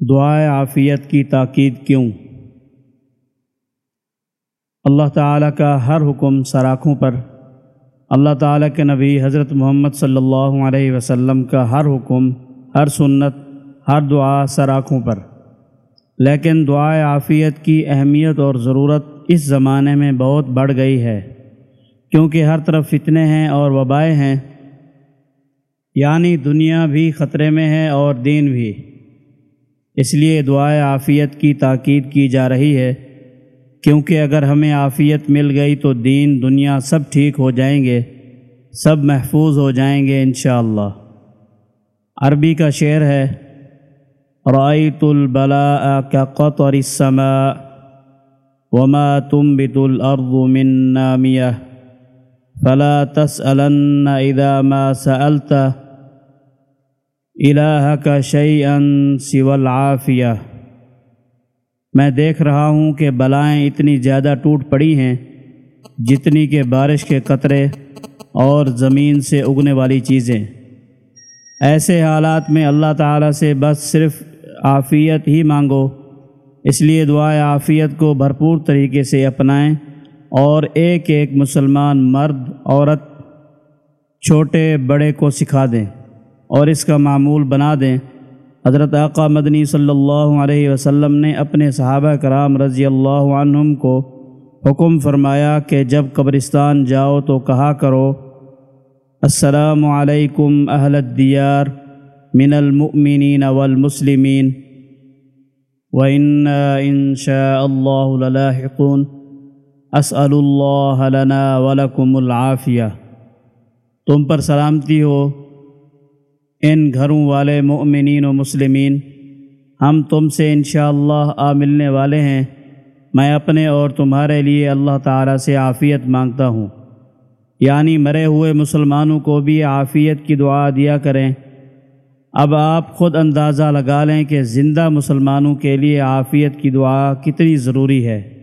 دعائے عافیت کی تاکید کیوں؟ اللہ تعالیٰ کا ہر حکم سراخوں پر، اللہ تعالیٰ کے نبی حضرت محمد صلی اللہ علیہ وسلم کا ہر حکم، ہر سنت، ہر دعا سراخوں پر۔ لیکن دعائے عافیت کی اہمیت اور ضرورت اس زمانے میں بہت بڑھ گئی ہے، کیونکہ ہر طرف فتنے ہیں اور وبائیں ہیں یعنی دنیا بھی خطرے میں ہے اور دین بھی۔ اس لیے دعائے عافیت کی تاکید کی جا رہی ہے، کیونکہ اگر ہمیں عافیت مل گئی تو دین، دنیا سب ٹھیک ہو جائیں گے، سب محفوظ ہو جائیں گے انشاءاللہ۔ عربی کا شعر ہے رائت البلاء کا قطر السماء وما تنبت الارض من نامیہ، فلا تسألن اذا ما سألت الہ کا شعی ان العافیہ میں دیکھ رہا ہوں کہ بلائیں اتنی زیادہ ٹوٹ پڑی ہیں جتنی کہ بارش کے قطرے اور زمین سے اگنے والی چیزیں۔ ایسے حالات میں اللہ تعالیٰ سے بس صرف عافیت ہی مانگو۔ اس لیے دعائے عافیت کو بھرپور طریقے سے اپنائیں اور ایک ایک مسلمان مرد، عورت، چھوٹے، بڑے کو سکھا دیں۔ اور اس کا معمول بنا دیں۔ حضرت آقا مدنی صلی اللہ علیہ وسلم نے اپنے صحابہ کرام رضی اللہ عنہم کو حکم فرمایا کہ جب قبرستان جاؤ تو کہا کرو، السلام علیکم اہل الدیار من المؤمنین والمسلمین، وَإِنَّا إِن شَاءَ اللَّهُ لَلَاحِقُونَ، أَسْأَلُ اللَّهَ لَنَا وَلَكُمُ الْعَافِيَةِ۔ تم پر سلامتی ہو۔ ان گھروں والے مؤمنین و مسلمین، ہم تم سے انشاءاللہ آ ملنے والے ہیں۔ میں اپنے اور تمہارے لیے اللہ تعالیٰ سے عافیت مانگتا ہوں۔ یعنی مرے ہوئے مسلمانوں کو بھی عافیت کی دعا دیا کریں۔ اب آپ خود اندازہ لگا لیں کہ زندہ مسلمانوں کے لیے عافیت کی دعا کتنی ضروری ہے۔